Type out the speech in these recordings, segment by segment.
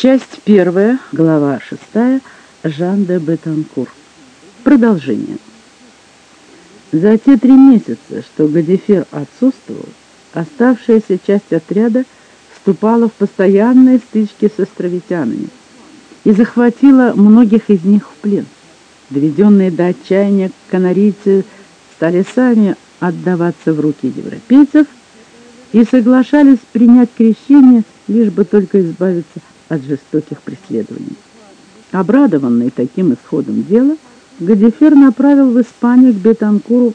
Часть первая, глава шестая, Жан де Бетанкур. Продолжение. За те три месяца, что Гадифер отсутствовал, оставшаяся часть отряда вступала в постоянные стычки с островитянами и захватила многих из них в плен. Доведенные до отчаяния канарийцы стали сами отдаваться в руки европейцев и соглашались принять крещение, лишь бы только избавиться от жестоких преследований. Обрадованный таким исходом дела, Гадифер направил в Испанию к Бетанкуру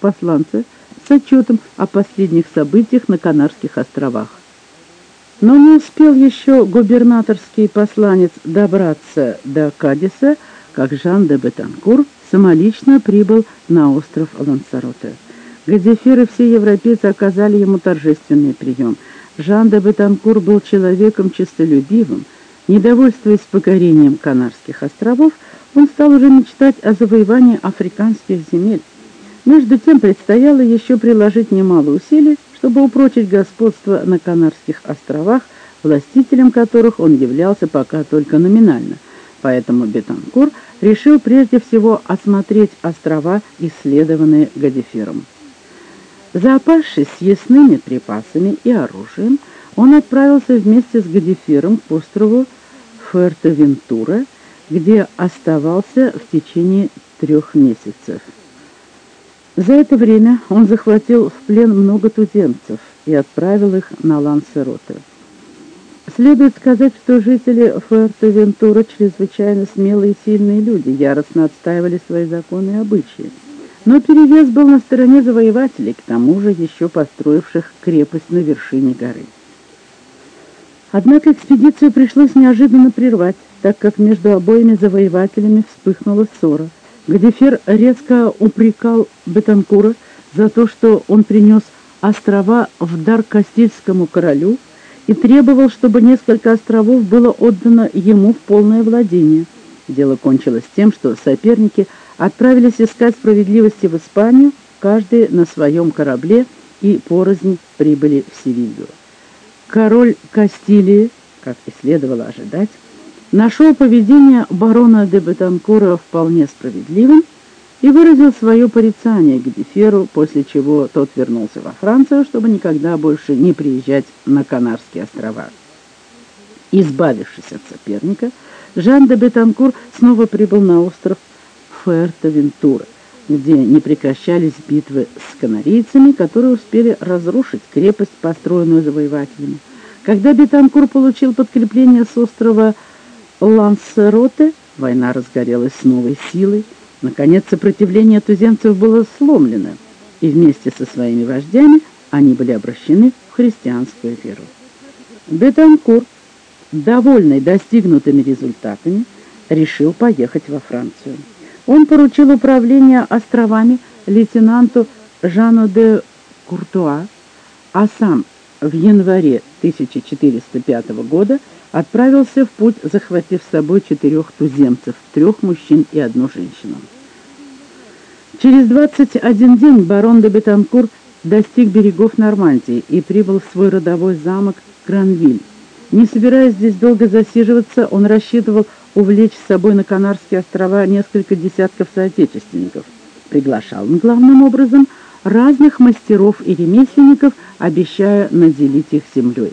посланца с отчетом о последних событиях на Канарских островах. Но не успел еще губернаторский посланец добраться до Кадиса, как Жан де Бетанкур самолично прибыл на остров Лансароте. Гадифер и все европейцы оказали ему торжественный прием. Жан де Бетанкур был человеком честолюбивым, недовольствуясь покорением Канарских островов, он стал уже мечтать о завоевании африканских земель. Между тем предстояло еще приложить немало усилий, чтобы упрочить господство на Канарских островах, властителем которых он являлся пока только номинально. Поэтому Бетанкур решил прежде всего осмотреть острова, исследованные Гадифером. Заопавшись съестными припасами и оружием, он отправился вместе с Гадифером к острову Фуэртовентура, где оставался в течение трех месяцев. За это время он захватил в плен много туземцев и отправил их на Лансероте. Следует сказать, что жители Фуэртовентура чрезвычайно смелые и сильные люди, яростно отстаивали свои законы и обычаи. Но перевес был на стороне завоевателей, к тому же еще построивших крепость на вершине горы. Однако экспедицию пришлось неожиданно прервать, так как между обоими завоевателями вспыхнула ссора. Гадифер резко упрекал Бетанкура за то, что он принес острова в дар Кастильскому королю и требовал, чтобы несколько островов было отдано ему в полное владение. Дело кончилось тем, что соперники отправились искать справедливости в Испанию, каждый на своем корабле, и порознь прибыли в Севилью. Король Кастилии, как и следовало ожидать, нашел поведение барона де Бетанкура вполне справедливым и выразил свое порицание Гадиферу, после чего тот вернулся во Францию, чтобы никогда больше не приезжать на Канарские острова. Избавившись от соперника, Жан де Бетанкур снова прибыл на остров Фуэртовентура, где не прекращались битвы с канарийцами, которые успели разрушить крепость, построенную завоевателями. Когда Бетанкур получил подкрепление с острова Лансероте, война разгорелась с новой силой. Наконец, сопротивление туземцев было сломлено, и вместе со своими вождями они были обращены в христианскую веру. Бетанкур, довольный достигнутыми результатами, решил поехать во Францию. Он поручил управление островами лейтенанту Жану де Куртуа, а сам в январе 1405 года отправился в путь, захватив с собой четырех туземцев, трех мужчин и одну женщину. Через 21 день барон де Бетанкур достиг берегов Нормандии и прибыл в свой родовой замок Гранвиль. Не собираясь здесь долго засиживаться, он рассчитывал увлечь с собой на Канарские острова несколько десятков соотечественников. Приглашал он главным образом разных мастеров и ремесленников, обещая наделить их землей.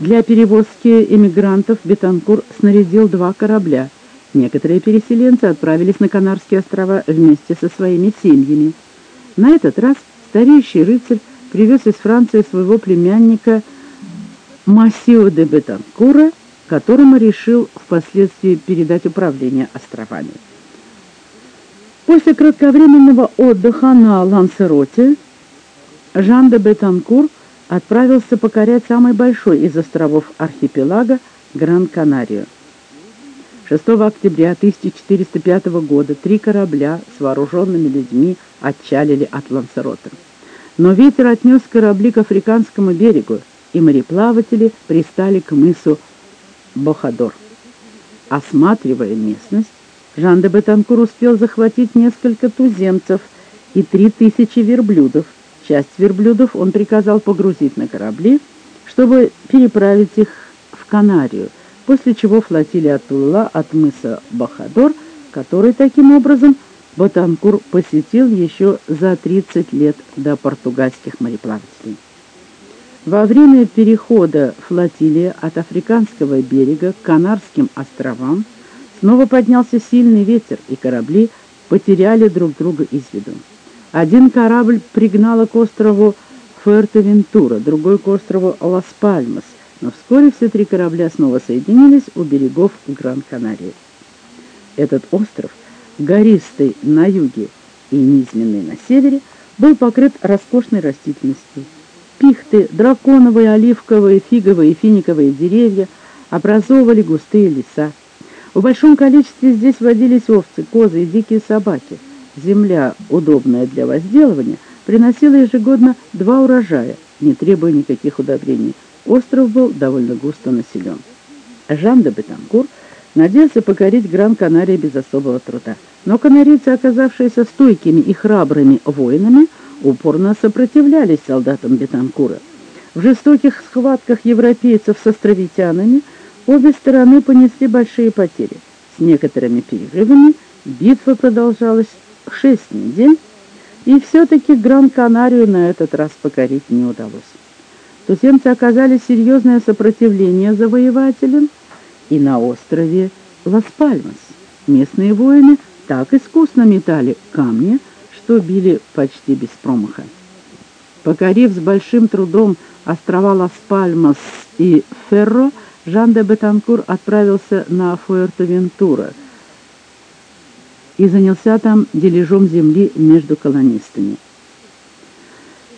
Для перевозки эмигрантов Бетанкур снарядил два корабля. Некоторые переселенцы отправились на Канарские острова вместе со своими семьями. На этот раз старейший рыцарь привез из Франции своего племянника Массио де Бетанкура, которому решил впоследствии передать управление островами. После кратковременного отдыха на Лансероте Жан де Бетанкур отправился покорять самый большой из островов архипелага Гран-Канарию. 6 октября 1405 года три корабля с вооруженными людьми отчалили от Лансерота. Но ветер отнес корабли к африканскому берегу, и мореплаватели пристали к мысу Бохадор. Осматривая местность, Жан де Бетанкур успел захватить несколько туземцев и три тысячи верблюдов. Часть верблюдов он приказал погрузить на корабли, чтобы переправить их в Канарию, после чего флотилия отплыла от мыса Бахадор, который таким образом Батанкур посетил еще за 30 лет до португальских мореплавателей. Во время перехода флотилии от африканского берега к Канарским островам снова поднялся сильный ветер, и корабли потеряли друг друга из виду. Один корабль пригнало к острову Фуэртевентура, другой к острову Лас-Пальмас, но вскоре все три корабля снова соединились у берегов Гран-Канарии. Этот остров, гористый на юге и низменный на севере, был покрыт роскошной растительностью. Пихты, драконовые, оливковые, фиговые и финиковые деревья образовывали густые леса. В большом количестве здесь водились овцы, козы и дикие собаки. Земля, удобная для возделывания, приносила ежегодно два урожая, не требуя никаких удобрений. Остров был довольно густо населен. Жан де Бетанкур надеялся покорить Гран-Канария без особого труда. Но канарийцы, оказавшиеся стойкими и храбрыми воинами, упорно сопротивлялись солдатам Бетанкура. В жестоких схватках европейцев с островитянами обе стороны понесли большие потери. С некоторыми перерывами битва продолжалась шесть недель, и все-таки Гран-Канарию на этот раз покорить не удалось. Туземцы оказали серьезное сопротивление завоевателям и на острове Лас-Пальмас. Местные воины так искусно метали камни, что били почти без промаха. Покорив с большим трудом острова Лас-Пальмас и Ферро, Жан де Бетанкур отправился на Фуэртовентура и занялся там дележом земли между колонистами.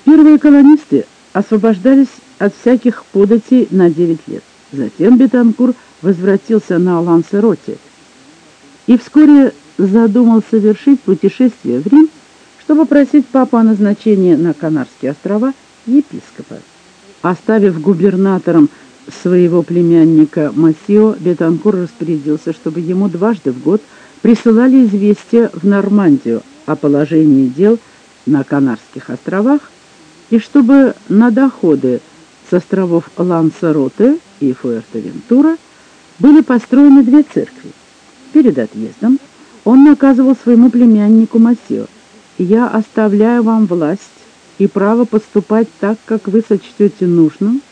Первые колонисты освобождались от всяких податей на 9 лет. Затем Бетанкур возвратился на Лансероте и вскоре задумал совершить путешествие в Рим, чтобы просить папу о назначении на Канарские острова епископа. Оставив губернатором своего племянника Массио, Бетанкур распорядился, чтобы ему дважды в год присылали известия в Нормандию о положении дел на Канарских островах и чтобы на доходы с островов Лансароте и Фуэртовентура были построены две церкви. Перед отъездом он наказывал своему племяннику Масио, «Я оставляю вам власть и право поступать так, как вы сочтете нужным,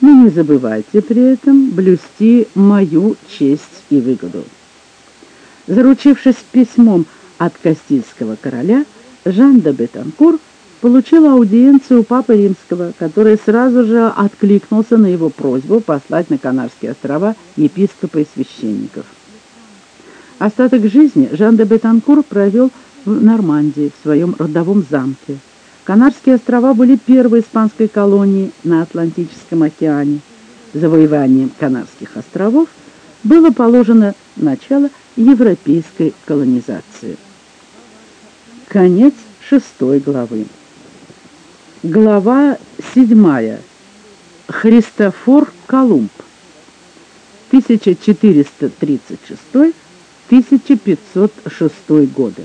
но не забывайте при этом блюсти мою честь и выгоду». Заручившись письмом от Кастильского короля, Жан де Бетанкур получил аудиенцию у Папы Римского, который сразу же откликнулся на его просьбу послать на Канарские острова епископа и священников. Остаток жизни Жан де Бетанкур провел в Нормандии, в своем родовом замке. Канарские острова были первой испанской колонией на Атлантическом океане. Завоеванием Канарских островов было положено начало европейской колонизации. Конец шестой главы. Глава 7. Христофор Колумб. 1436-1506 годы.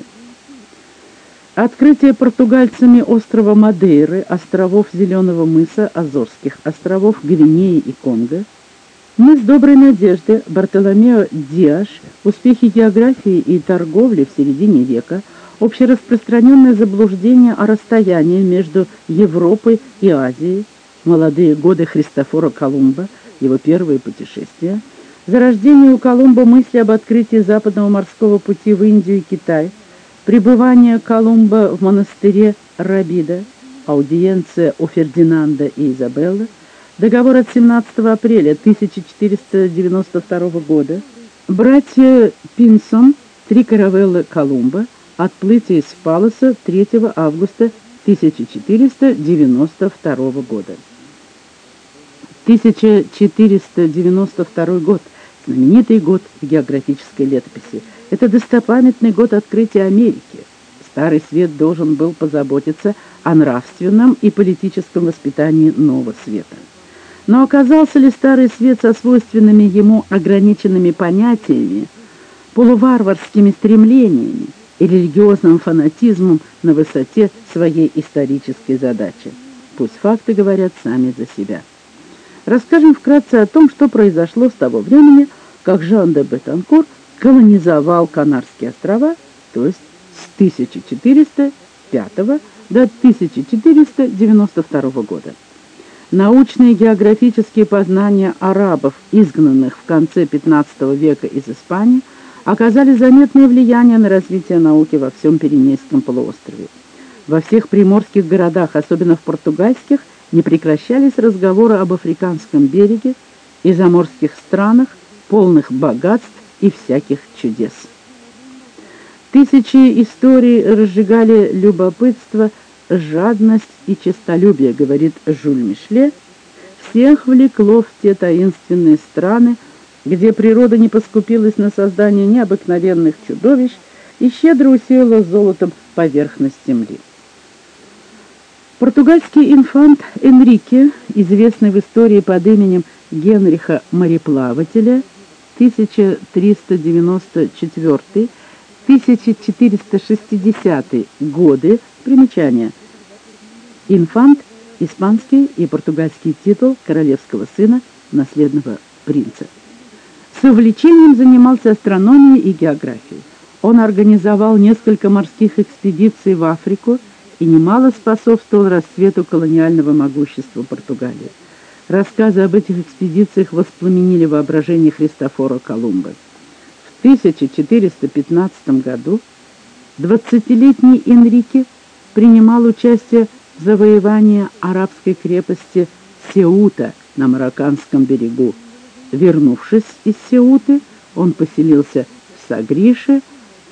Открытие португальцами острова Мадейры, островов Зеленого мыса, Азорских островов, Гвинеи и Конго, мыс Доброй Надежды, Бартоломео Диаш, успехи географии и торговли в середине века – общераспространенное заблуждение о расстоянии между Европой и Азией, молодые годы Христофора Колумба, его первые путешествия, зарождение у Колумба мысли об открытии западного морского пути в Индию и Китай, пребывание Колумба в монастыре Рабида, аудиенция у Фердинанда и Изабеллы, договор от 17 апреля 1492 года, братья Пинсон, три каравеллы Колумба, Отплытие из Палоса 3 августа 1492 года. 1492 год – знаменитый год в географической летописи. Это достопамятный год открытия Америки. Старый свет должен был позаботиться о нравственном и политическом воспитании нового света. Но оказался ли старый свет со свойственными ему ограниченными понятиями, полуварварскими стремлениями, и религиозным фанатизмом на высоте своей исторической задачи. Пусть факты говорят сами за себя. расскажем вкратце о том, что произошло с того времени, как Жан де Бетанкур колонизовал Канарские острова, то есть с 1405 до 1492 года. Научные географические познания арабов, изгнанных в конце XV века из Испании, оказали заметное влияние на развитие науки во всем Пиренейском полуострове. Во всех приморских городах, особенно в португальских, не прекращались разговоры об африканском береге и заморских странах, полных богатств и всяких чудес. Тысячи историй разжигали любопытство, жадность и честолюбие, говорит Жюль Мишле, всех влекло в те таинственные страны, где природа не поскупилась на создание необыкновенных чудовищ и щедро усеяла золотом поверхность земли. Португальский инфант Энрике, известный в истории под именем Генриха Мореплавателя, 1394-1460 годы, примечание, инфант – испанский и португальский титул королевского сына, наследного принца. С увлечением занимался астрономией и географией. Он организовал несколько морских экспедиций в Африку и немало способствовал расцвету колониального могущества Португалии. Рассказы об этих экспедициях воспламенили воображение Христофора Колумба. В 1415 году 20-летний Энрике принимал участие в завоевании арабской крепости Сеута на Марокканском берегу. Вернувшись из Сеуты, он поселился в Сагрише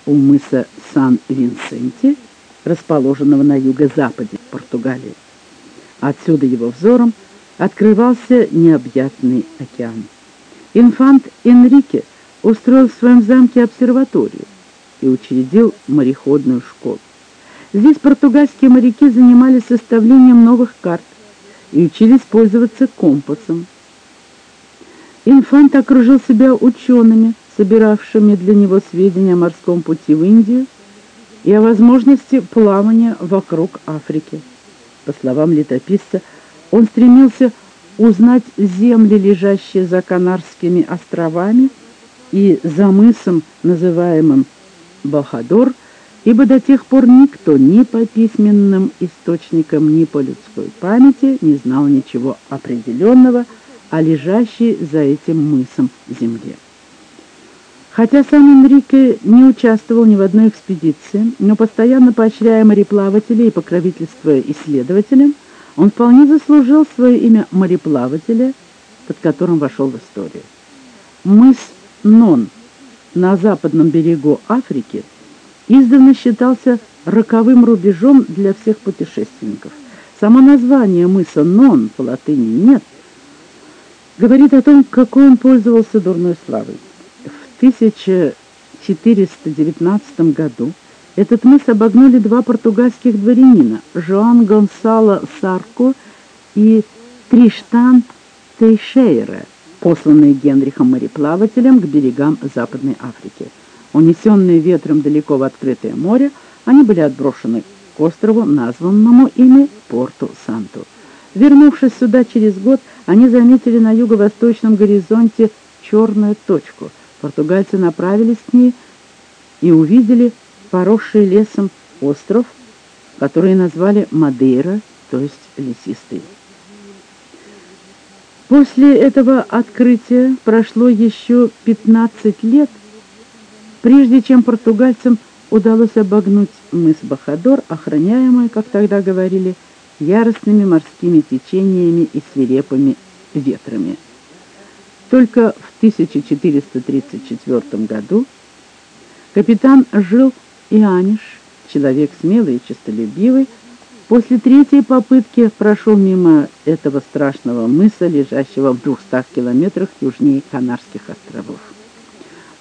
у мыса Сан-Винсенте, расположенного на юго-западе Португалии. Отсюда его взором открывался необъятный океан. Инфант Энрике устроил в своем замке обсерваторию и учредил мореходную школу. Здесь португальские моряки занимались составлением новых карт и учились пользоваться компасом. Инфант окружил себя учеными, собиравшими для него сведения о морском пути в Индию и о возможности плавания вокруг Африки. По словам летописца, он стремился узнать земли, лежащие за Канарскими островами и за мысом, называемым Бахадор, ибо до тех пор никто ни по письменным источникам, ни по людской памяти не знал ничего определенного о лежащей за этим мысом земле. Хотя сам Энрике не участвовал ни в одной экспедиции, но постоянно поощряя мореплавателей и покровительствуя исследователям, он вполне заслужил свое имя мореплавателя, под которым вошел в историю. Мыс Нон на западном берегу Африки издавна считался роковым рубежом для всех путешественников. Само название мыса Нон по латыни «нет» говорит о том, какой он пользовался дурной славой. 1419 году этот мыс обогнули два португальских дворянина Жоан Гонсало Сарко и Триштан Тейшейра, посланные Генрихом мореплавателем к берегам Западной Африки. Унесенные ветром далеко в открытое море, они были отброшены к острову, названному ими Порту-Санту. Вернувшись сюда через год, они заметили на юго-восточном горизонте черную точку — Португальцы направились к ней и увидели поросший лесом остров, который назвали Мадейра, то есть лесистый. После этого открытия прошло еще 15 лет, прежде чем португальцам удалось обогнуть мыс Бахадор, охраняемый, как тогда говорили, яростными морскими течениями и свирепыми ветрами. Только в 1434 году капитан Жил Ианиш, человек смелый и честолюбивый, после третьей попытки прошел мимо этого страшного мыса, лежащего в 200 километрах южнее Канарских островов.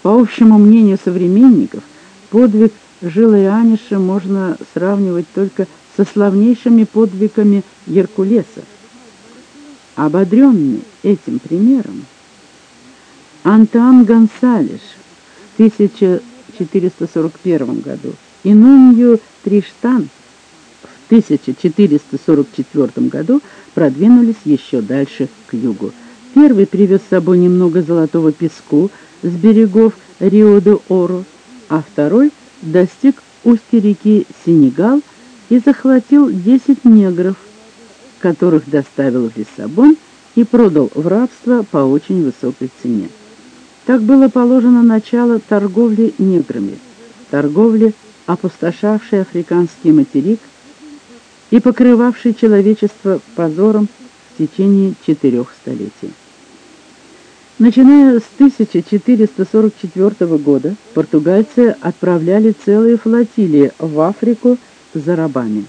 По общему мнению современников, подвиг Жила Ианиша можно сравнивать только со славнейшими подвигами Геркулеса. Ободренный этим примером, Антуан Гонсалеш в 1441 году и Нунью Триштан в 1444 году продвинулись еще дальше к югу. Первый привез с собой немного золотого песку с берегов Рио-де-Оро, а второй достиг устья реки Сенегал и захватил 10 негров, которых доставил в Лиссабон и продал в рабство по очень высокой цене. Так было положено начало торговли неграми, торговли, опустошавшей африканский материк и покрывавшей человечество позором в течение четырех столетий. Начиная с 1444 года португальцы отправляли целые флотилии в Африку за рабами.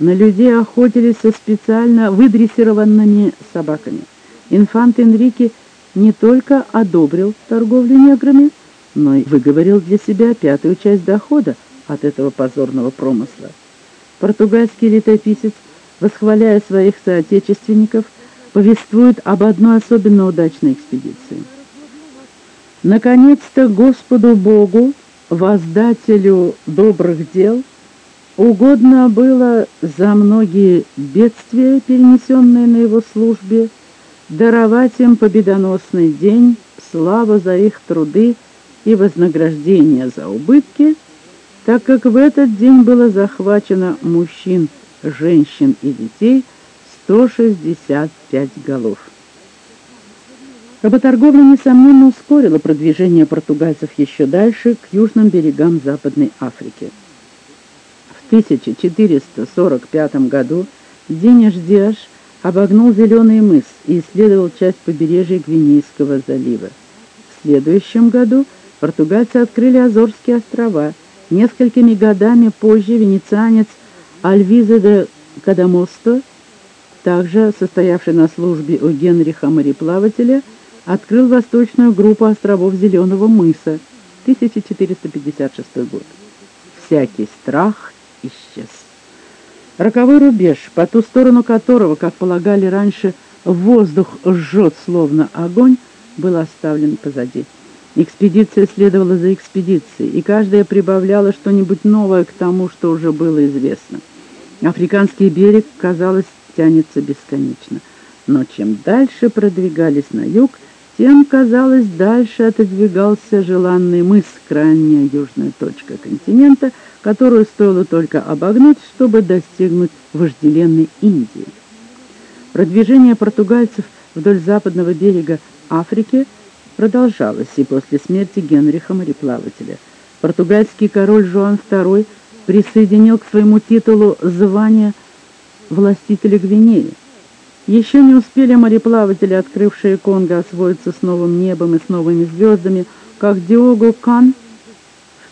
На людей охотились со специально выдрессированными собаками. Инфант Энрике не только одобрил торговлю неграми, но и выговорил для себя пятую часть дохода от этого позорного промысла. Португальский летописец, восхваляя своих соотечественников, повествует об одной особенно удачной экспедиции. Наконец-то Господу Богу, воздателю добрых дел, угодно было за многие бедствия, перенесенные на его службе, даровать им победоносный день, славу за их труды и вознаграждение за убытки, так как в этот день было захвачено мужчин, женщин и детей 165 голов. Работорговля, несомненно, ускорила продвижение португальцев еще дальше к южным берегам Западной Африки. В 1445 году Денеж Диаш обогнул Зеленый мыс и исследовал часть побережья Гвинейского залива. В следующем году португальцы открыли Азорские острова. Несколькими годами позже венецианец Альвиза де Кадамосто, также состоявший на службе у Генриха мореплавателя, открыл восточную группу островов Зеленого мыса, 1456 год. Всякий страх исчез. Роковой рубеж, по ту сторону которого, как полагали раньше, воздух жжет словно огонь, был оставлен позади. Экспедиция следовала за экспедицией, и каждая прибавляла что-нибудь новое к тому, что уже было известно. Африканский берег, казалось, тянется бесконечно. Но чем дальше продвигались на юг, тем, казалось, дальше отодвигался желанный мыс, крайняя южная точка континента — которую стоило только обогнуть, чтобы достигнуть вожделенной Индии. Продвижение португальцев вдоль западного берега Африки продолжалось и после смерти Генриха мореплавателя. Португальский король Жуан II присоединил к своему титулу звание властителя Гвинеи. Еще не успели мореплаватели, открывшие Конго, освоиться с новым небом и с новыми звездами, как Диого Кан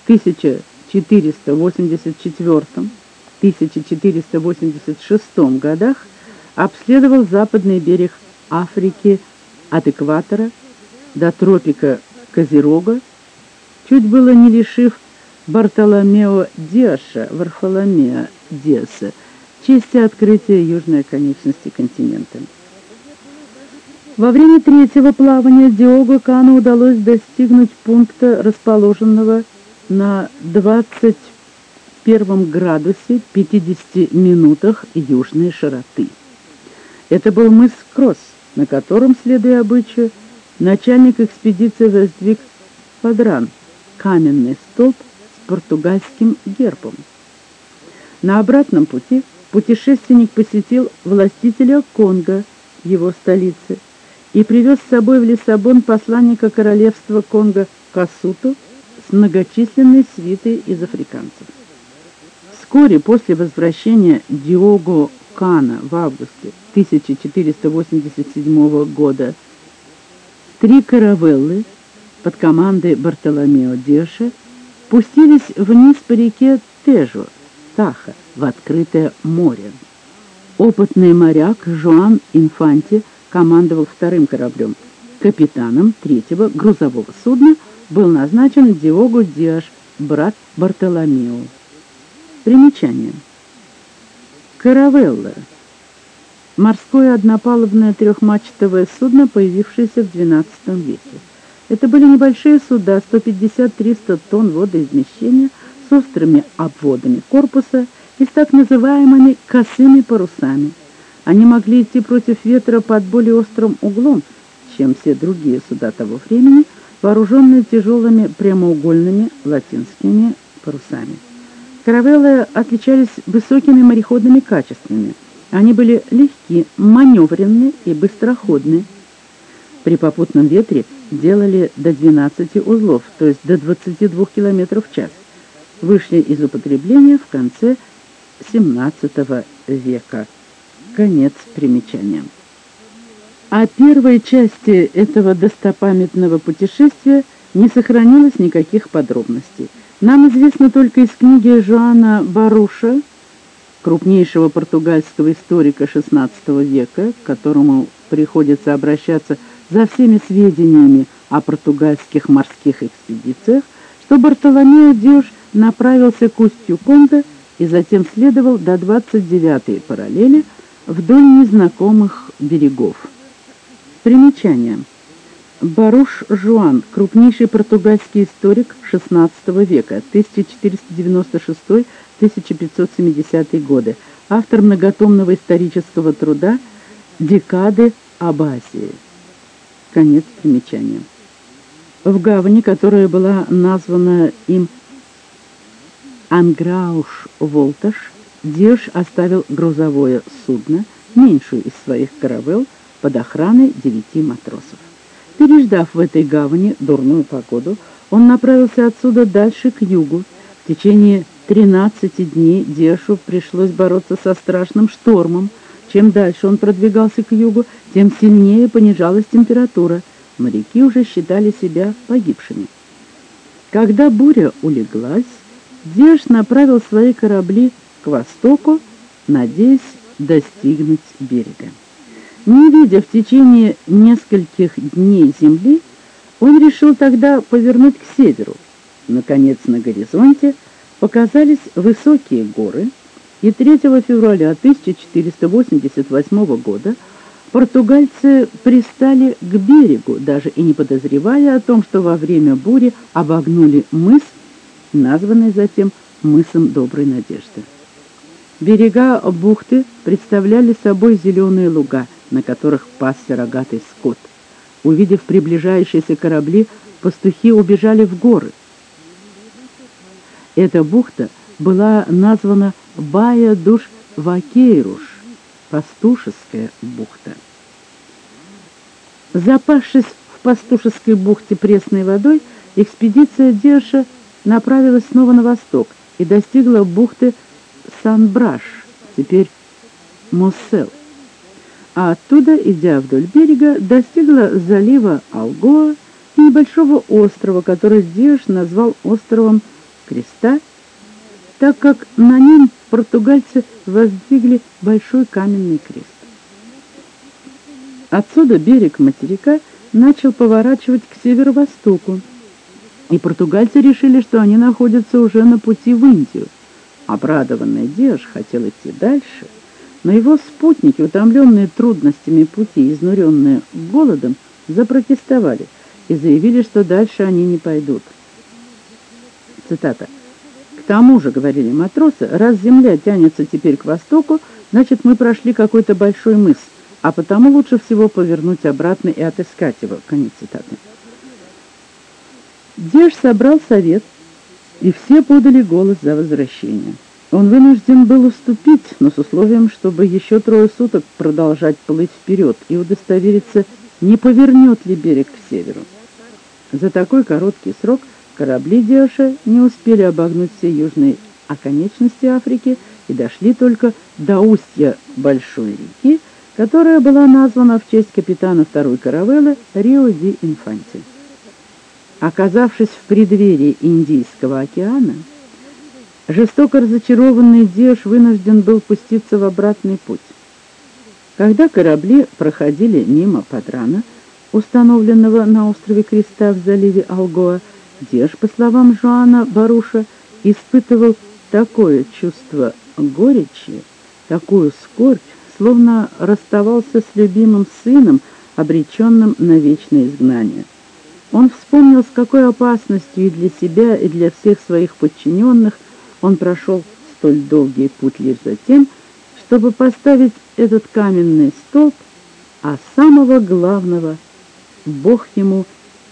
в 1000 1484-1486 годах обследовал западный берег Африки от экватора до тропика Козерога, чуть было не лишив Бартоломео Диаша, Варфоломея Диаса, чести открытия южной конечности континента. Во время третьего плавания Диого Кану удалось достигнуть пункта, расположенного на 21 градусе 50 минутах южной широты. Это был мыс Кросс, на котором, следуя обычаю, начальник экспедиции воздвиг подран, каменный столб с португальским гербом. На обратном пути путешественник посетил властителя Конго, его столицы, и привез с собой в Лиссабон посланника королевства Конго Касуту с многочисленной свитой из африканцев. Вскоре после возвращения Диого Кана в августе 1487 года три каравеллы под командой Бартоломео Деша пустились вниз по реке Тежо, Таха, в открытое море. Опытный моряк Жуан Инфанти командовал вторым кораблем. Капитаном третьего грузового судна – был назначен Диого Диаш, брат Бартоломео. Примечание. Каравелла. Морское однопалубное трехмачтовое судно, появившееся в XII веке. Это были небольшие суда, 150-300 тонн водоизмещения, с острыми обводами корпуса и с так называемыми косыми парусами. Они могли идти против ветра под более острым углом, чем все другие суда того времени, вооруженные тяжелыми прямоугольными латинскими парусами. Каравеллы отличались высокими мореходными качествами. Они были легки, маневренны и быстроходны. При попутном ветре делали до 12 узлов, то есть до 22 км в час. Вышли из употребления в конце XVII века. Конец примечания. О первой части этого достопамятного путешествия не сохранилось никаких подробностей. Нам известно только из книги Жоана Баруша, крупнейшего португальского историка XVI века, к которому приходится обращаться за всеми сведениями о португальских морских экспедициях, что Бартоломео Диош направился к устью Конго и затем следовал до 29-й параллели вдоль незнакомых берегов. Примечание. Баруш Жуан, крупнейший португальский историк XVI века, 1496-1570 годы, автор многотомного исторического труда «Декады об Азии». Конец примечания. В гавани, которая была названа им Анграуш-Волташ, Дирж оставил грузовое судно, меньшую из своих каравелл, под охраной девяти матросов. Переждав в этой гавани дурную погоду, он направился отсюда дальше к югу. В течение 13 дней Дешу пришлось бороться со страшным штормом. Чем дальше он продвигался к югу, тем сильнее понижалась температура. Моряки уже считали себя погибшими. Когда буря улеглась, Деш направил свои корабли к востоку, надеясь достигнуть берега. Не видя в течение нескольких дней земли, он решил тогда повернуть к северу. Наконец на горизонте показались высокие горы, и 3 февраля 1488 года португальцы пристали к берегу, даже и не подозревая о том, что во время бури обогнули мыс, названный затем мысом Доброй Надежды. Берега бухты представляли собой зеленые луга – на которых пасся рогатый скот. Увидев приближающиеся корабли, пастухи убежали в горы. Эта бухта была названа Бая-Душ-Вакейруш, пастушеская бухта. Запавшись в пастушеской бухте пресной водой, экспедиция Дерша направилась снова на восток и достигла бухты Сан-Браш, теперь Моссел а оттуда, идя вдоль берега, достигла залива Алгоа и небольшого острова, который Диаш назвал островом Креста, так как на нем португальцы воздвигли большой каменный крест. Отсюда берег материка начал поворачивать к северо-востоку, и португальцы решили, что они находятся уже на пути в Индию. Обрадованный Диаш хотел идти дальше – но его спутники, утомленные трудностями пути, изнуренные голодом, запротестовали и заявили, что дальше они не пойдут. Цитата. «К тому же, — говорили матросы, — раз земля тянется теперь к востоку, значит, мы прошли какой-то большой мыс, а потому лучше всего повернуть обратно и отыскать его». Конец цитаты. Деж собрал совет, и все подали голос за возвращение. Он вынужден был уступить, но с условием, чтобы еще трое суток продолжать плыть вперед и удостовериться, не повернет ли берег к северу. За такой короткий срок корабли Диоша не успели обогнуть все южные оконечности Африки и дошли только до устья Большой реки, которая была названа в честь капитана второй каравеллы Рио-ди-Инфанти. Оказавшись в преддверии Индийского океана, Жестоко разочарованный Диош вынужден был пуститься в обратный путь. Когда корабли проходили мимо Падрана, установленного на острове Креста в заливе Алгоа, Деш, по словам Жуана Баруша, испытывал такое чувство горечи, такую скорбь, словно расставался с любимым сыном, обреченным на вечное изгнание. Он вспомнил, с какой опасностью и для себя, и для всех своих подчиненных он прошел столь долгий путь лишь за тем, чтобы поставить этот каменный столб, а самого главного Бог ему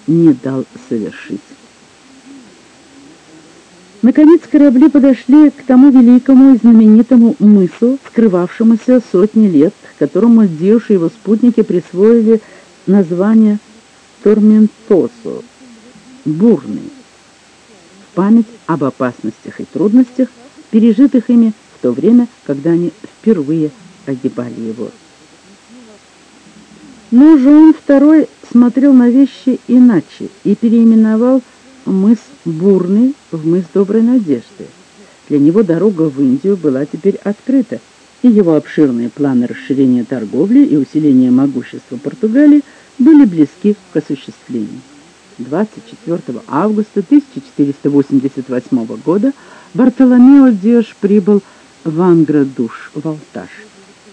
не дал совершить. Наконец корабли подошли к тому великому и знаменитому мысу, скрывавшемуся сотни лет, которому Диуш и его спутники присвоили название Торментосо — бурный, в память об опасностях и трудностях, пережитых ими в то время, когда они впервые огибали его. Но Жон II смотрел на вещи иначе и переименовал мыс Бурный в мыс Доброй Надежды. Для него дорога в Индию была теперь открыта, и его обширные планы расширения торговли и усиления могущества Португалии были близки к осуществлению. 24 августа 1488 года Бартоломео Деш прибыл в Анградуш, в Алташ.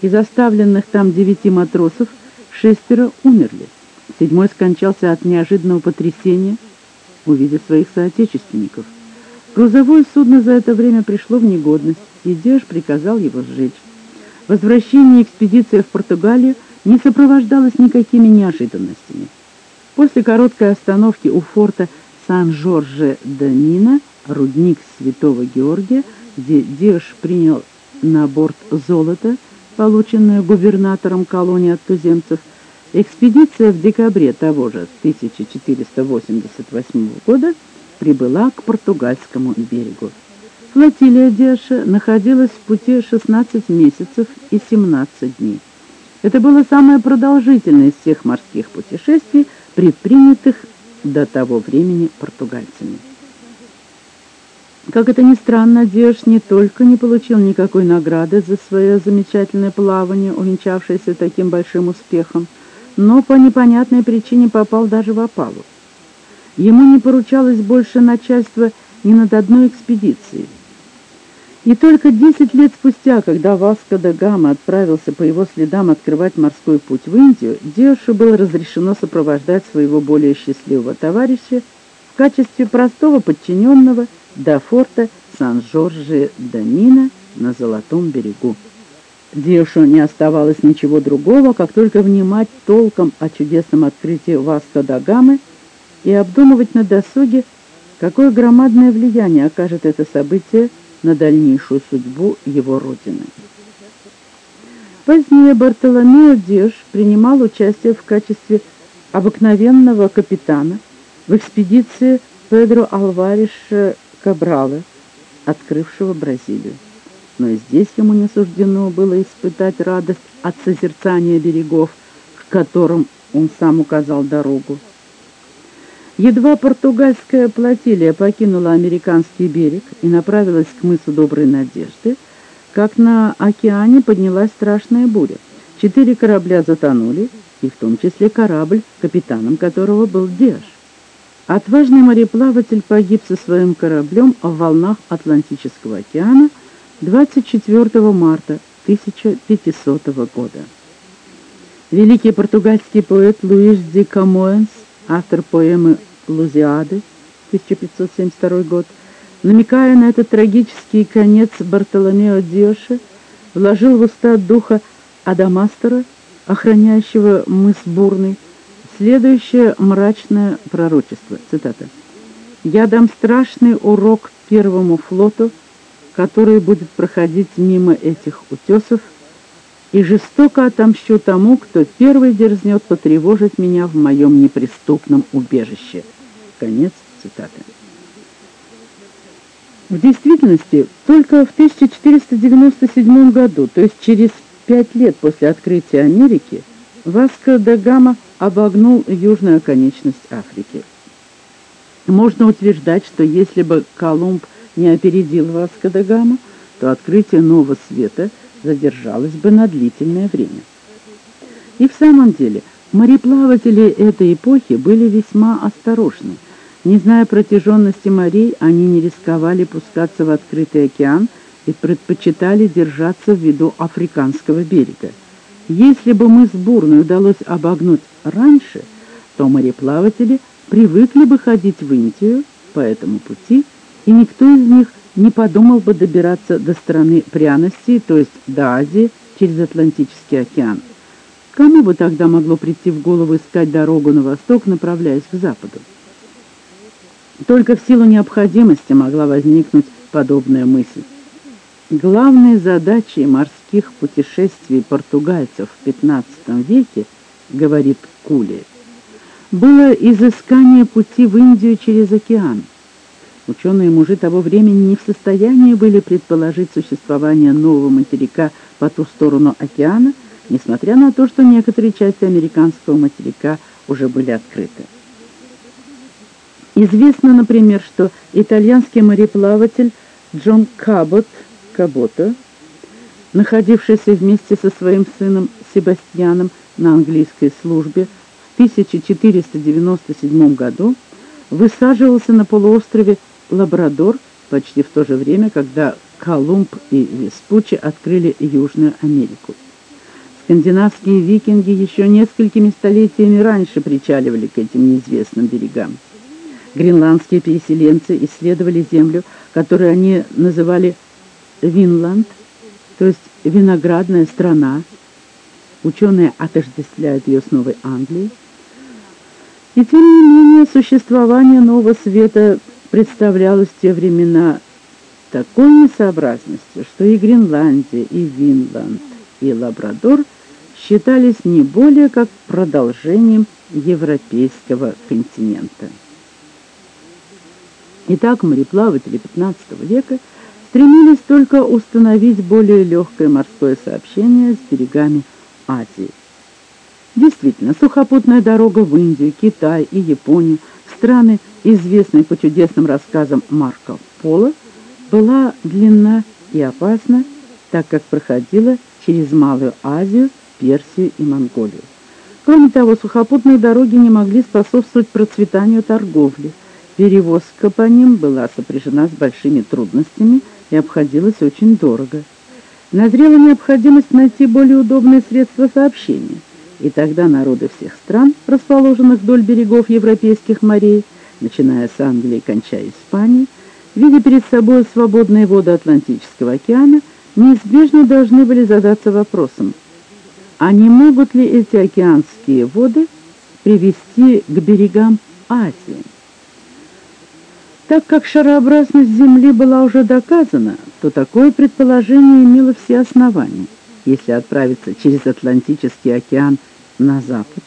Из оставленных там девяти матросов шестеро умерли. Седьмой скончался от неожиданного потрясения, увидев своих соотечественников. Грузовое судно за это время пришло в негодность, и Деш приказал его сжечь. Возвращение экспедиции в Португалию не сопровождалось никакими неожиданностями. После короткой остановки у форта Сан-Жорже-де-Мина, рудник Святого Георгия, где Деш принял на борт золото, полученное губернатором колонии от туземцев, экспедиция в декабре того же 1488 года прибыла к португальскому берегу. Флотилия Деша находилась в пути 16 месяцев и 17 дней. Это было самое продолжительное из всех морских путешествий, предпринятых до того времени португальцами. Как это ни странно, Деш не только не получил никакой награды за свое замечательное плавание, увенчавшееся таким большим успехом, но по непонятной причине попал даже в опалу. Ему не поручалось больше начальства ни над одной экспедицией. И только 10 лет спустя, когда Васко да Гама отправился по его следам открывать морской путь в Индию, Диошу было разрешено сопровождать своего более счастливого товарища в качестве простого подчиненного до форта Сан-Жоржи-да-Мина на Золотом берегу. Диошу не оставалось ничего другого, как только внимать толком о чудесном открытии Васко да Гамы и обдумывать на досуге, какое громадное влияние окажет это событие на дальнейшую судьбу его родины. Позднее Бартоломео Деш принимал участие в качестве обыкновенного капитана в экспедиции Педро Алвариша Кабрала, открывшего Бразилию. Но и здесь ему не суждено было испытать радость от созерцания берегов, к которым он сам указал дорогу. Едва португальская флотилия покинула американский берег и направилась к мысу Доброй Надежды, как на океане поднялась страшная буря. Четыре корабля затонули, и в том числе корабль, капитаном которого был Диаш. Отважный мореплаватель погиб со своим кораблем в волнах Атлантического океана 24 марта 1500 года. Великий португальский поэт Луиш Ди Камоэнс автор поэмы «Лузиады» 1572 год, намекая на этот трагический конец Бартоломео Диаша, вложил в уста духа Адамастера, охраняющего мыс Бурный, следующее мрачное пророчество. Цитата. «Я дам страшный урок первому флоту, который будет проходить мимо этих утесов, и жестоко отомщу тому, кто первый дерзнет потревожить меня в моем неприступном убежище». Конец цитаты. В действительности, только в 1497 году, то есть через пять лет после открытия Америки, Васко да Гама обогнул южную оконечность Африки. Можно утверждать, что если бы Колумб не опередил Васко да Гама, то открытие нового света – задержалась бы на длительное время. И в самом деле, мореплаватели этой эпохи были весьма осторожны. Не зная протяженности морей, они не рисковали пускаться в открытый океан и предпочитали держаться в виду африканского берега. Если бы мы с Бурной удалось обогнуть раньше, то мореплаватели привыкли бы ходить в Индию по этому пути, и никто из них не подумал бы добираться до страны пряностей, то есть до Азии, через Атлантический океан. Кому бы тогда могло прийти в голову искать дорогу на восток, направляясь к западу? Только в силу необходимости могла возникнуть подобная мысль. Главной задачей морских путешествий португальцев в XV веке, говорит Кули, было изыскание пути в Индию через океан. Ученые-мужи того времени не в состоянии были предположить существование нового материка по ту сторону океана, несмотря на то, что некоторые части американского материка уже были открыты. Известно, например, что итальянский мореплаватель Джон Кабот, Кабото, находившийся вместе со своим сыном Себастьяном на английской службе в 1497 году, высаживался на полуострове Лабрадор почти в то же время, когда Колумб и Веспуччи открыли Южную Америку. Скандинавские викинги еще несколькими столетиями раньше причаливали к этим неизвестным берегам. Гренландские переселенцы исследовали землю, которую они называли Винланд, то есть виноградная страна. Ученые отождествляют ее с Новой Англией. И тем не менее существование Нового Света представлялось в те времена такой несообразностью, что и Гренландия, и Винланд, и Лабрадор считались не более как продолжением европейского континента. Итак, мореплаватели XV века стремились только установить более легкое морское сообщение с берегами Азии. Действительно, сухопутная дорога в Индию, Китай и Японию, страны, известные по чудесным рассказам Марко Поло, была длинна и опасна, так как проходила через Малую Азию, Персию и Монголию. Кроме того, сухопутные дороги не могли способствовать процветанию торговли – Перевозка по ним была сопряжена с большими трудностями и обходилась очень дорого. Назрела необходимость найти более удобные средства сообщения, и тогда народы всех стран, расположенных вдоль берегов европейских морей, начиная с Англии и кончая Испанией, видя перед собой свободные воды Атлантического океана, неизбежно должны были задаться вопросом, а не могут ли эти океанские воды привести к берегам Азии? Так как шарообразность Земли была уже доказана, то такое предположение имело все основания. Если отправиться через Атлантический океан на запад,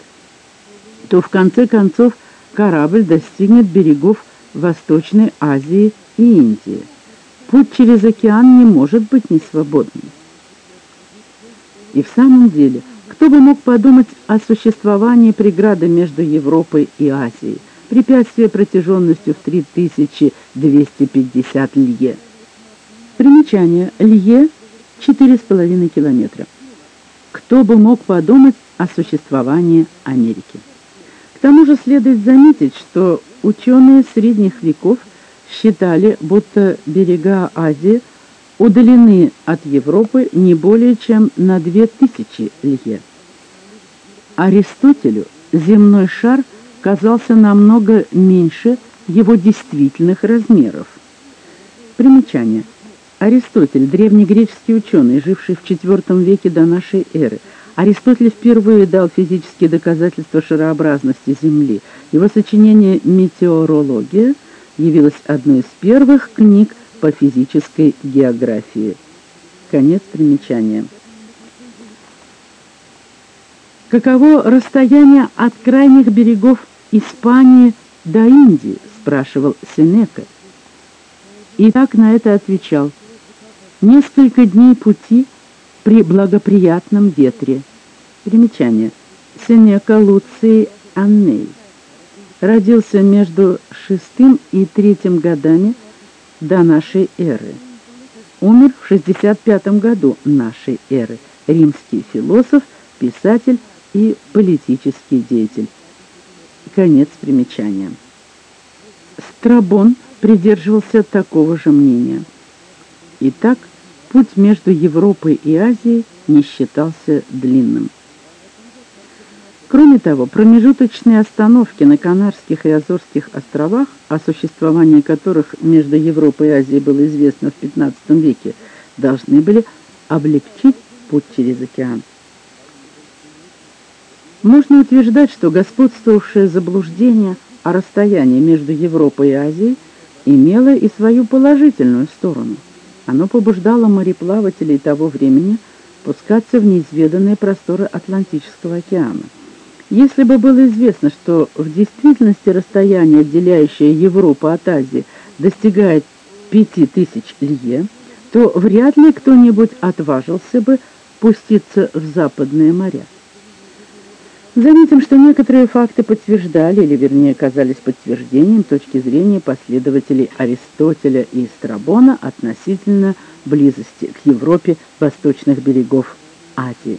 то в конце концов корабль достигнет берегов Восточной Азии и Индии. Путь через океан не может быть несвободным. И в самом деле, кто бы мог подумать о существовании преграды между Европой и Азией? Препятствие протяженностью в 3250 лье. Примечание. Лье – 4,5 километра. Кто бы мог подумать о существовании Америки? К тому же следует заметить, что ученые средних веков считали, будто берега Азии удалены от Европы не более чем на 2000 лье. Аристотелю земной шар – казался намного меньше его действительных размеров. Примечание. Аристотель, древнегреческий ученый, живший в IV веке до нашей эры. Аристотель впервые дал физические доказательства шарообразности Земли. Его сочинение «Метеорология» явилось одной из первых книг по физической географии. Конец примечания. Каково расстояние от крайних берегов Испании до Индии? спрашивал Сенека. И так на это отвечал. Несколько дней пути при благоприятном ветре. Примечание. Сенека Луций Анней. Родился между шестым и третьим годами до нашей эры. Умер в 65 году нашей эры. Римский философ, писатель, и политический деятель. Конец примечания. Страбон придерживался такого же мнения. Итак, путь между Европой и Азией не считался длинным. Кроме того, промежуточные остановки на Канарских и Азорских островах, о существовании которых между Европой и Азией было известно в XV веке, должны были облегчить путь через океан. Можно утверждать, что господствовавшее заблуждение о расстоянии между Европой и Азией имело и свою положительную сторону. Оно побуждало мореплавателей того времени пускаться в неизведанные просторы Атлантического океана. Если бы было известно, что в действительности расстояние, отделяющее Европу от Азии, достигает пяти тысяч лье, то вряд ли кто-нибудь отважился бы пуститься в западные моря. Заметим, что некоторые факты подтверждали, или вернее казались подтверждением точки зрения последователей Аристотеля и Страбона относительно близости к Европе восточных берегов Азии.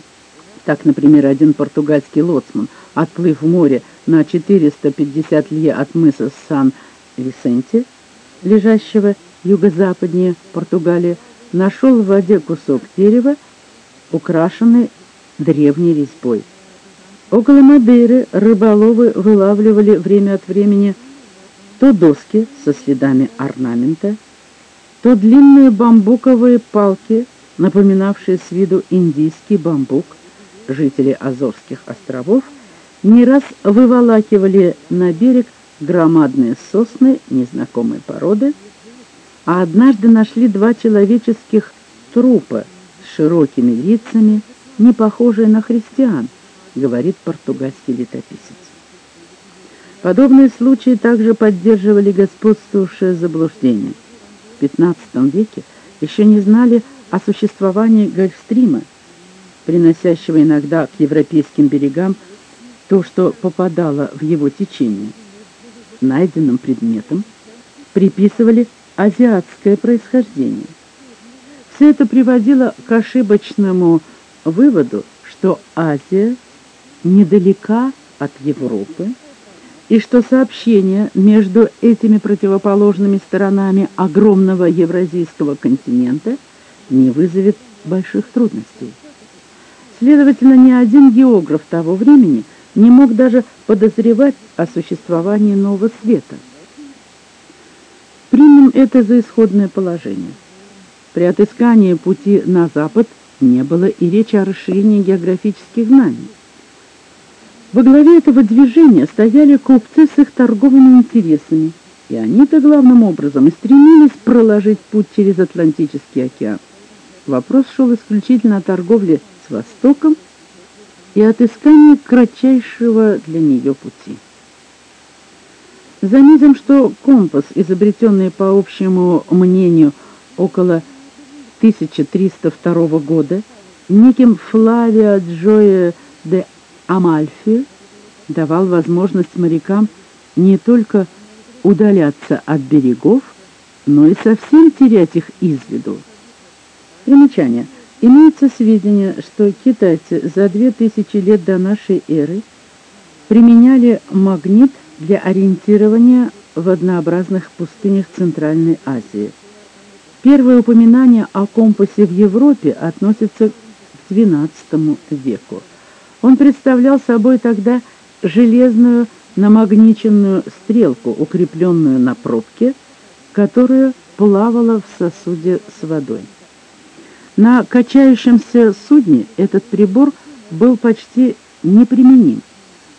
Так, например, один португальский лоцман, отплыв в море на 450 лье от мыса Сан-Висенте, лежащего юго-западнее Португалии, нашел в воде кусок дерева, украшенный древней резьбой. Около Мадейры рыболовы вылавливали время от времени то доски со следами орнамента, то длинные бамбуковые палки, напоминавшие с виду индийский бамбук. Жители Азорских островов не раз выволакивали на берег громадные сосны незнакомой породы, а однажды нашли два человеческих трупа с широкими лицами, не похожие на христиан, говорит португальский летописец. Подобные случаи также поддерживали господствовавшее заблуждение. В XV веке еще не знали о существовании Гольфстрима, приносящего иногда к европейским берегам то, что попадало в его течение. Найденным предметом приписывали азиатское происхождение. Все это приводило к ошибочному выводу, что Азия – недалека от Европы, и что сообщение между этими противоположными сторонами огромного евразийского континента не вызовет больших трудностей. Следовательно, ни один географ того времени не мог даже подозревать о существовании нового света. Примем это за исходное положение. При отыскании пути на запад не было и речи о расширении географических знаний. Во главе этого движения стояли купцы с их торговыми интересами, и они-то главным образом и стремились проложить путь через Атлантический океан. Вопрос шел исключительно о торговле Востоком и отыскании кратчайшего для нее пути. Заметим, что компас, изобретенный по общему мнению около 1302 года неким Флавио Джоя де Амальфи давал возможность морякам не только удаляться от берегов, но и совсем терять их из виду. Примечание. Имеется сведения, что китайцы за две тысячи лет до нашей эры применяли магнит для ориентирования в однообразных пустынях Центральной Азии. Первое упоминание о компасе в Европе относится к XII веку. Он представлял собой тогда железную намагниченную стрелку, укрепленную на пробке, которая плавала в сосуде с водой. На качающемся судне этот прибор был почти неприменим.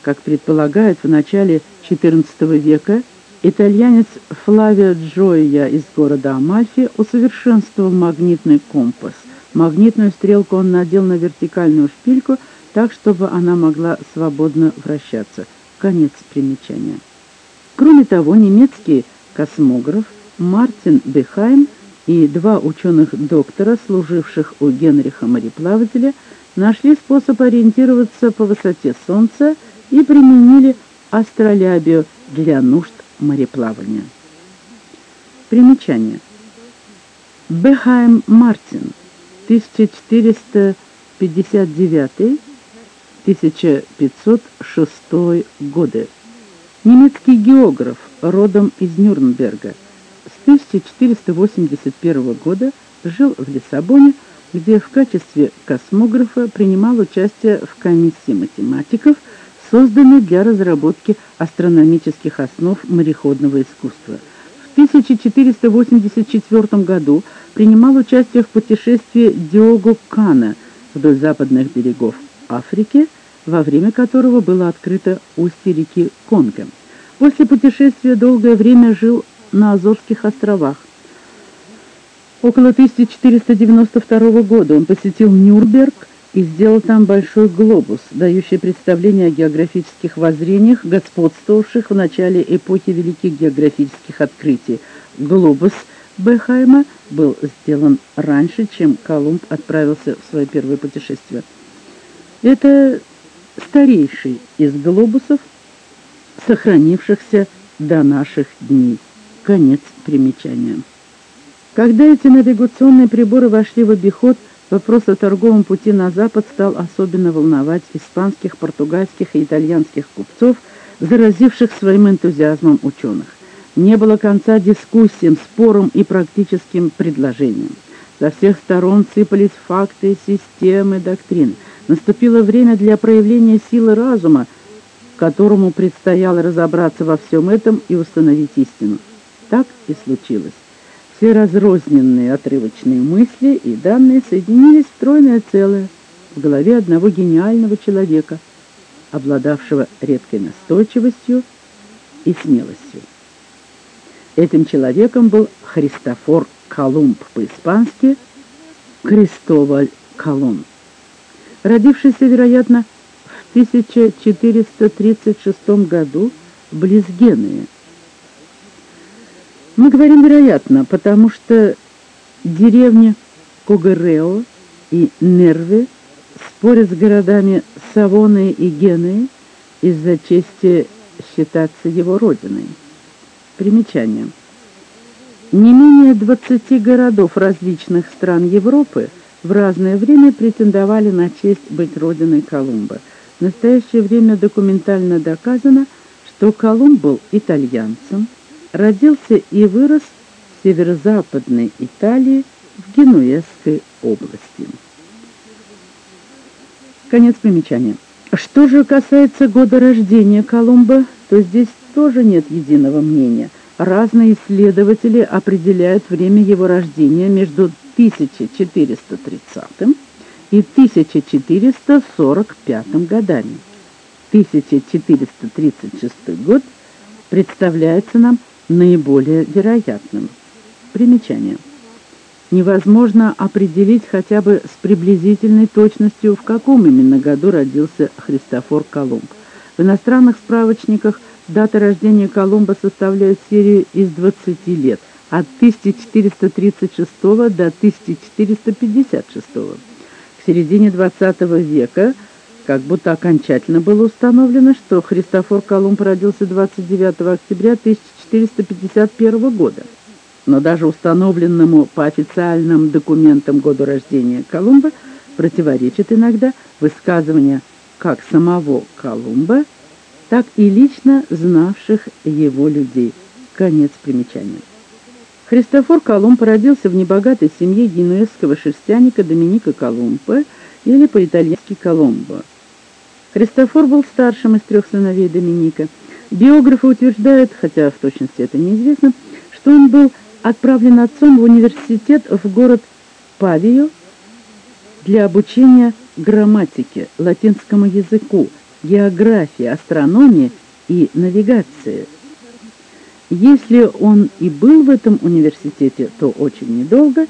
Как предполагают в начале XIV века, итальянец Флавио Джоия из города Амальфи усовершенствовал магнитный компас. Магнитную стрелку он надел на вертикальную шпильку – так, чтобы она могла свободно вращаться. Конец примечания. Кроме того, немецкий космограф Мартин Бехайм и два ученых-доктора, служивших у Генриха мореплавателя, нашли способ ориентироваться по высоте Солнца и применили астролябию для нужд мореплавания. Примечание. Бехайм Мартин, 1459 1506 годы. Немецкий географ, родом из Нюрнберга. С 1481 года жил в Лиссабоне, где в качестве космографа принимал участие в комиссии математиков, созданной для разработки астрономических основ мореходного искусства. В 1484 году принимал участие в путешествии Диого Кана вдоль западных берегов Африки – во время которого было открыто устье реки Конго. После путешествия долгое время жил на Азорских островах. Около 1492 года он посетил Нюрнберг и сделал там большой глобус, дающий представление о географических воззрениях, господствовавших в начале эпохи великих географических открытий. Глобус Бехайма был сделан раньше, чем Колумб отправился в свое первое путешествие. Это старейший из глобусов, сохранившихся до наших дней. Конец примечания. Когда эти навигационные приборы вошли в обиход, вопрос о торговом пути на запад стал особенно волновать испанских, португальских и итальянских купцов, заразивших своим энтузиазмом ученых. Не было конца дискуссиям, спорам и практическим предложениям. Со всех сторон сыпались факты, системы, доктрины. Наступило время для проявления силы разума, которому предстояло разобраться во всем этом и установить истину. Так и случилось. Все разрозненные отрывочные мысли и данные соединились в стройное целое в голове одного гениального человека, обладавшего редкой настойчивостью и смелостью. Этим человеком был Христофор Колумб по-испански Кристоваль Колумб, родившийся, вероятно, в 1436 году близ Генуи. Мы говорим «вероятно», потому что деревни Когерео и Нерве спорят с городами Савоны и Генуи из-за чести считаться его родиной. Примечание. Не менее 20 городов различных стран Европы в разное время претендовали на честь быть родиной Колумба. В настоящее время документально доказано, что Колумб был итальянцем, родился и вырос в северо-западной Италии в Генуэзской области. Конец примечания. Что же касается года рождения Колумба, то здесь тоже нет единого мнения. Разные исследователи определяют время его рождения между 1430 и 1445 годами. 1436 год представляется нам наиболее вероятным. Примечание. Невозможно определить хотя бы с приблизительной точностью, в каком именно году родился Христофор Колумб. В иностранных справочниках Дата рождения Колумба составляет серию из 20 лет, от 1436 до 1456. К середине XX века как будто окончательно было установлено, что Христофор Колумб родился 29 октября 1451 года. Но даже установленному по официальным документам году рождения Колумба противоречит иногда высказывание как самого Колумба, так и лично знавших его людей. Конец примечания. Христофор Колумб родился в небогатой семье генуэзского шерстяника Доминика Колумба или по-итальянски Коломбо. Христофор был старшим из трех сыновей Доминика. Биографы утверждают, хотя в точности это неизвестно, что он был отправлен отцом в университет в город Павию для обучения грамматике, латинскому языку, географии, астрономии и навигации. Если он и был в этом университете, то очень недолго,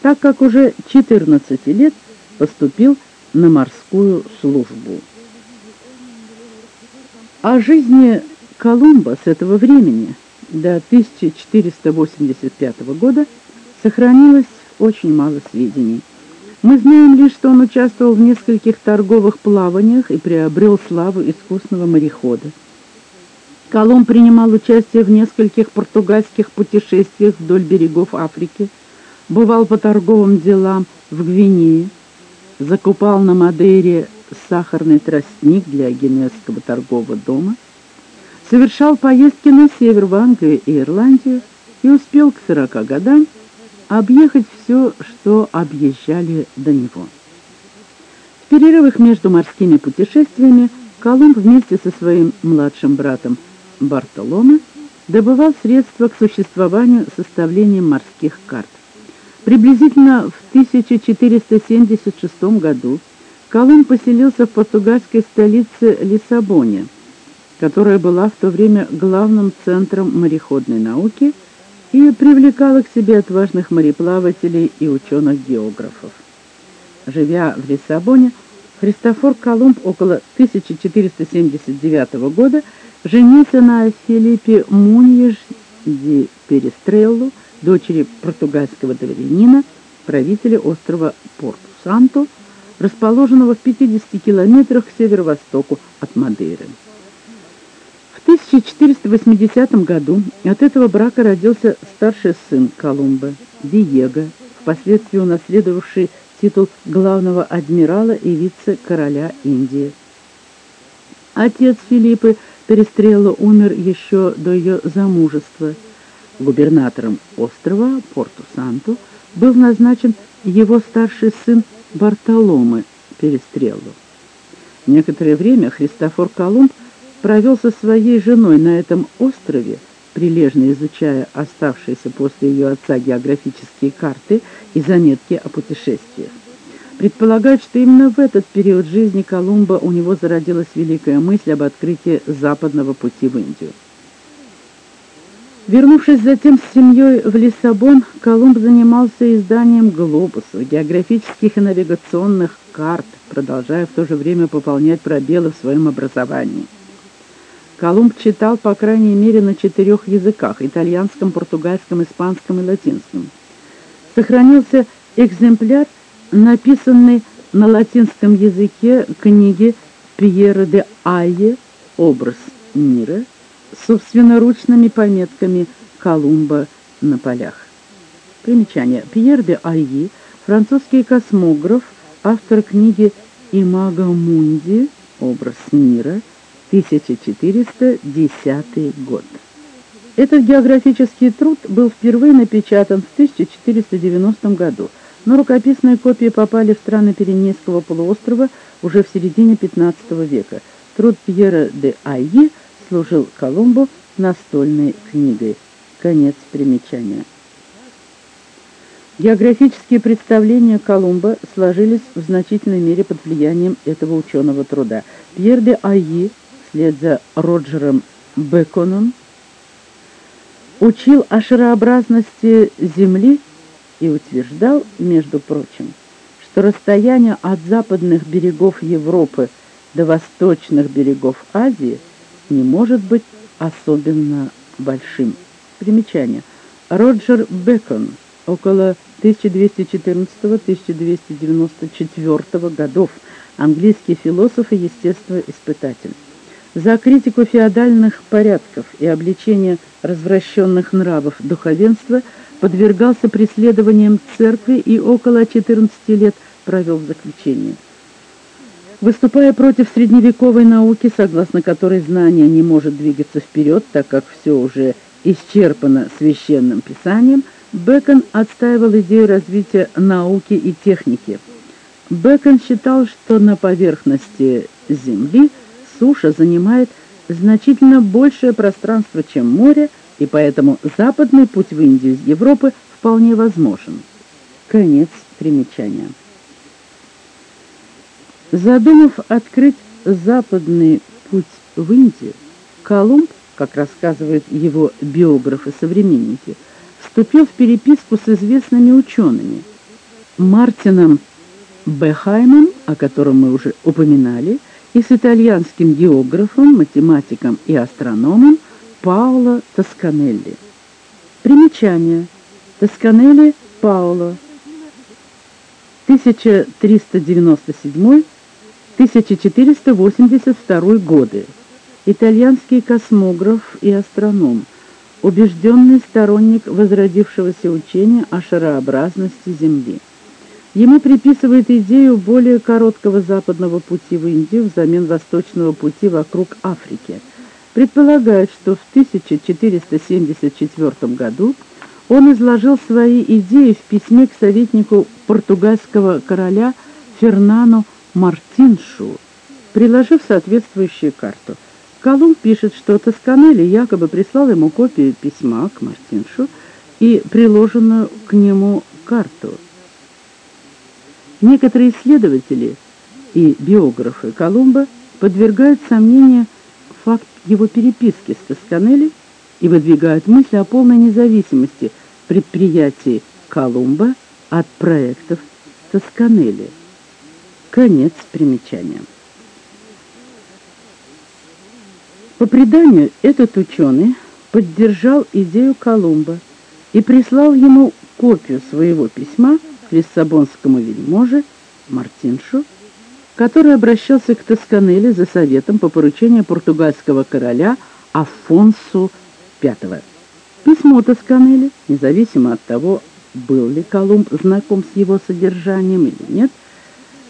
так как уже 14 лет поступил на морскую службу. О жизни Колумба с этого времени до 1485 года сохранилось очень мало сведений. Мы знаем лишь, что он участвовал в нескольких торговых плаваниях и приобрел славу искусного морехода. Колумб принимал участие в нескольких португальских путешествиях вдоль берегов Африки, бывал по торговым делам в Гвинее, закупал на Мадейре сахарный тростник для генуэзского торгового дома, совершал поездки на север в Англию и Ирландию и успел к 40 годам объехать все, что объезжали до него. В перерывах между морскими путешествиями Колумб вместе со своим младшим братом Бартоломе добывал средства к существованию составлением морских карт. Приблизительно в 1476 году Колумб поселился в португальской столице Лиссабоне, которая была в то время главным центром мореходной науки и привлекала к себе отважных мореплавателей и ученых-географов. Живя в Лиссабоне, Христофор Колумб около 1479 года женился на Филиппе Муньеж ди Перестреллу, дочери португальского дворянина, правителя острова Порту-Санту, расположенного в 50 километрах к северо-востоку от Мадейры. В 1480 году от этого брака родился старший сын Колумба, Диего, впоследствии унаследовавший титул главного адмирала и вице-короля Индии. Отец Филиппы Перестрелла умер еще до ее замужества. Губернатором острова Порту-Санту был назначен его старший сын Бартоломы Перестреллу. Некоторое время Христофор Колумб провел со своей женой на этом острове, прилежно изучая оставшиеся после ее отца географические карты и заметки о путешествиях. Предполагают, что именно в этот период жизни Колумба у него зародилась великая мысль об открытии западного пути в Индию. Вернувшись затем с семьей в Лиссабон, Колумб занимался изданием глобусов, географических и навигационных карт, продолжая в то же время пополнять пробелы в своем образовании. Колумб читал, по крайней мере, на четырех языках – итальянском, португальском, испанском и латинском. Сохранился экземпляр, написанный на латинском языке книги Пьера де Айе «Образ мира» собственноручными пометками Колумба на полях. Примечание. Пьер де Айе, французский космограф, автор книги «Имаго Мунди. Образ мира», 1410 год. Этот географический труд был впервые напечатан в 1490 году, но рукописные копии попали в страны Пиренейского полуострова уже в середине XV века. Труд Пьера де Айи служил Колумбу настольной книгой. Конец примечания. Географические представления Колумба сложились в значительной мере под влиянием этого ученого труда. Пьер де Айи вслед за Роджером Беконом, учил о шарообразности Земли и утверждал, между прочим, что расстояние от западных берегов Европы до восточных берегов Азии не может быть особенно большим. Примечание. Роджер Бекон около 1214-1294 годов, английский философ и естествоиспытатель. За критику феодальных порядков и обличение развращенных нравов духовенства подвергался преследованиям церкви и около 14 лет провел в заключении. Выступая против средневековой науки, согласно которой знание не может двигаться вперед, так как все уже исчерпано священным писанием, Бекон отстаивал идею развития науки и техники. Бекон считал, что на поверхности Земли – суша занимает значительно большее пространство, чем море, и поэтому западный путь в Индию из Европы вполне возможен. Конец примечания. Задумав открыть западный путь в Индию, Колумб, как рассказывают его биографы-современники, вступил в переписку с известными учеными Мартином Бехаймом, о котором мы уже упоминали, и с итальянским географом, математиком и астрономом Паоло Тосканелли. Примечание. Тосканелли Паоло 1397-1482 годы. Итальянский космограф и астроном, убежденный сторонник возродившегося учения о шарообразности Земли. Ему приписывают идею более короткого западного пути в Индию взамен восточного пути вокруг Африки. Предполагают, что в 1474 году он изложил свои идеи в письме к советнику португальского короля Фернану Мартиншу, приложив соответствующую карту. Колумб пишет, что Тосканелли якобы прислал ему копию письма к Мартиншу и приложенную к нему карту – Некоторые исследователи и биографы Колумба подвергают сомнению факт его переписки с Тосканелли и выдвигают мысли о полной независимости предприятий Колумба от проектов Тосканелли. Конец примечания. По преданию, этот ученый поддержал идею Колумба и прислал ему копию своего письма лиссабонскому вельможе Мартиншу, который обращался к Тосканелли за советом по поручению португальского короля Афонсу V. Письмо Тосканелли, независимо от того, был ли Колумб знаком с его содержанием или нет,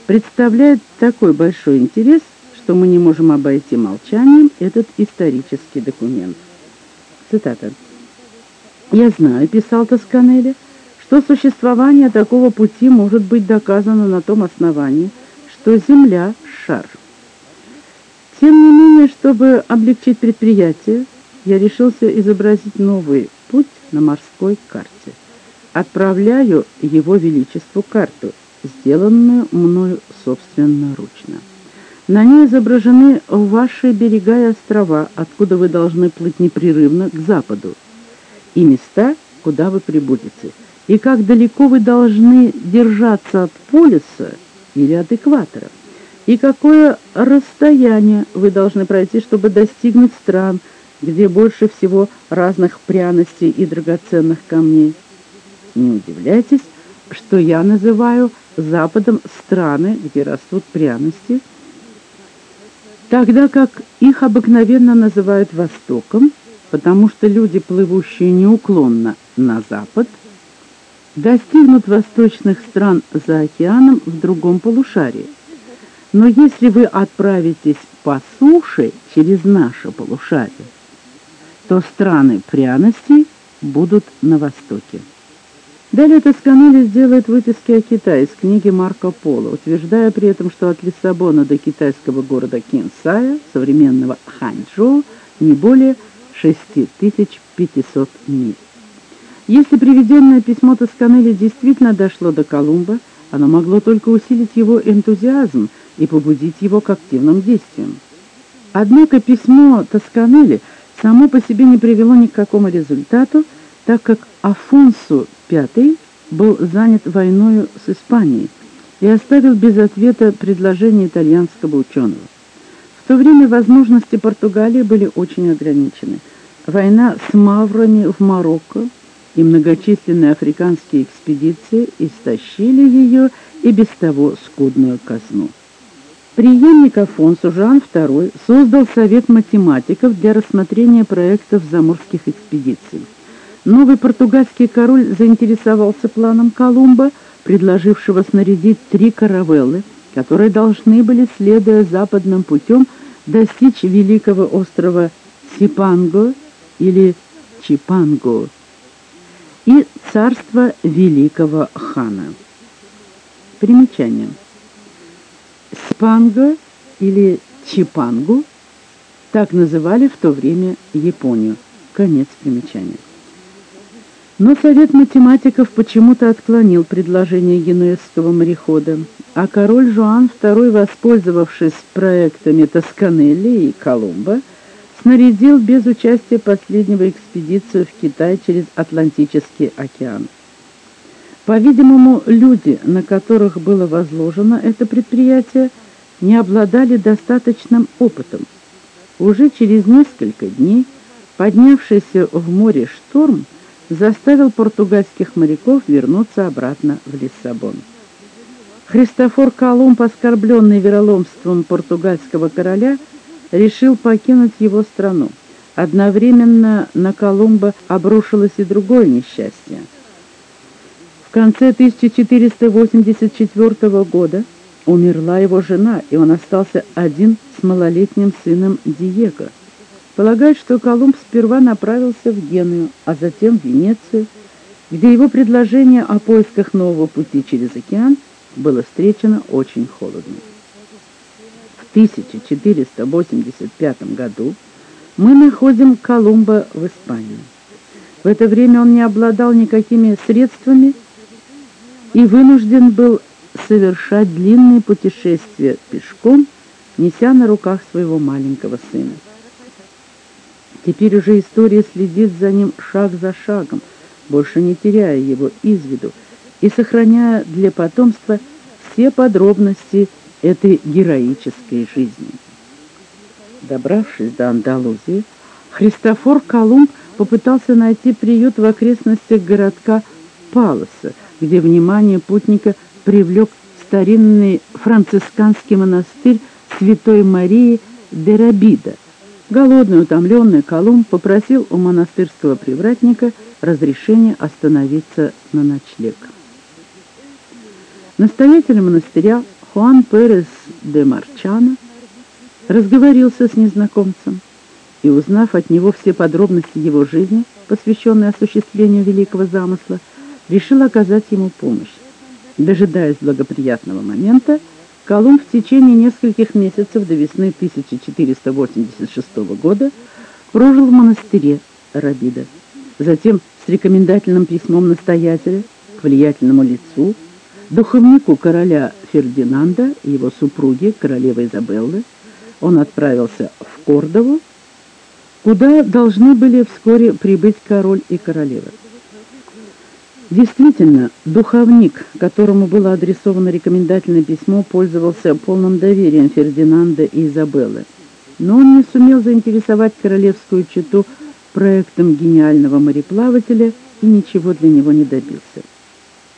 представляет такой большой интерес, что мы не можем обойти молчанием этот исторический документ. Цитата. «Я знаю, — писал Тосканелли, — что существование такого пути может быть доказано на том основании, что Земля — шар. Тем не менее, чтобы облегчить предприятие, я решился изобразить новый путь на морской карте. Отправляю Его Величеству карту, сделанную мною собственноручно. На ней изображены ваши берега и острова, откуда вы должны плыть непрерывно к западу, и места, куда вы прибудете, и как далеко вы должны держаться от полюса или от экватора, и какое расстояние вы должны пройти, чтобы достигнуть стран, где больше всего разных пряностей и драгоценных камней. Не удивляйтесь, что я называю Западом страны, где растут пряности, тогда как их обыкновенно называют Востоком, потому что люди, плывущие неуклонно на запад, достигнут восточных стран за океаном в другом полушарии. Но если вы отправитесь по суше через наше полушарие, то страны пряностей будут на востоке. Далее Тосканелли сделает выписки о Китае из книги Марко Поло, утверждая при этом, что от Лиссабона до китайского города Кинсая, современного Ханчжоу, не более 6500 миль. Если приведенное письмо Тосканелли действительно дошло до Колумба, оно могло только усилить его энтузиазм и побудить его к активным действиям. Однако письмо Тосканелли само по себе не привело ни к какому результату, так как Афонсу V был занят войною с Испанией и оставил без ответа предложение итальянского ученого. В то время возможности Португалии были очень ограничены. Война с маврами в Марокко и многочисленные африканские экспедиции истощили ее и без того скудную казну. Преемник Афонсу Жан II создал Совет математиков для рассмотрения проектов заморских экспедиций. Новый португальский король заинтересовался планом Колумба, предложившего снарядить три каравеллы, которые должны были, следуя западным путем, достичь великого острова Сипанго или Чипанго и царства великого хана. Примечание. Спанго или Чипангу так называли в то время Японию. Конец примечания. Но Совет математиков почему-то отклонил предложение генуэзского морехода, а король Жуан II, воспользовавшись проектами Тосканелли и Колумба, снарядил без участия последнего экспедицию в Китай через Атлантический океан. По-видимому, люди, на которых было возложено это предприятие, не обладали достаточным опытом. Уже через несколько дней поднявшийся в море шторм – заставил португальских моряков вернуться обратно в Лиссабон. Христофор Колумб, оскорбленный вероломством португальского короля, решил покинуть его страну. Одновременно на Колумба обрушилось и другое несчастье. В конце 1484 года умерла его жена, и он остался один с малолетним сыном Диего. Полагают, что Колумб сперва направился в Геную, а затем в Венецию, где его предложение о поисках нового пути через океан было встречено очень холодно. В 1485 году мы находим Колумба в Испании. В это время он не обладал никакими средствами и вынужден был совершать длинные путешествия пешком, неся на руках своего маленького сына. Теперь уже история следит за ним шаг за шагом, больше не теряя его из виду и сохраняя для потомства все подробности этой героической жизни. Добравшись до Андалузии, Христофор Колумб попытался найти приют в окрестностях городка Палоса, где внимание путника привлек старинный францисканский монастырь Святой Марии Дерабида. Голодный, утомленный Колумб попросил у монастырского привратника разрешения остановиться на ночлег. Настоятель монастыря Хуан Перес де Марчана разговорился с незнакомцем и, узнав от него все подробности его жизни, посвященные осуществлению великого замысла, решил оказать ему помощь. Дожидаясь благоприятного момента, Колумб в течение нескольких месяцев до весны 1486 года прожил в монастыре Рабида. Затем с рекомендательным письмом настоятеля к влиятельному лицу, духовнику короля Фердинанда и его супруге, королевы Изабеллы, он отправился в Кордову, куда должны были вскоре прибыть король и королева. Действительно, духовник, которому было адресовано рекомендательное письмо, пользовался полным доверием Фердинанда и Изабеллы. Но он не сумел заинтересовать королевскую чету проектом гениального мореплавателя и ничего для него не добился.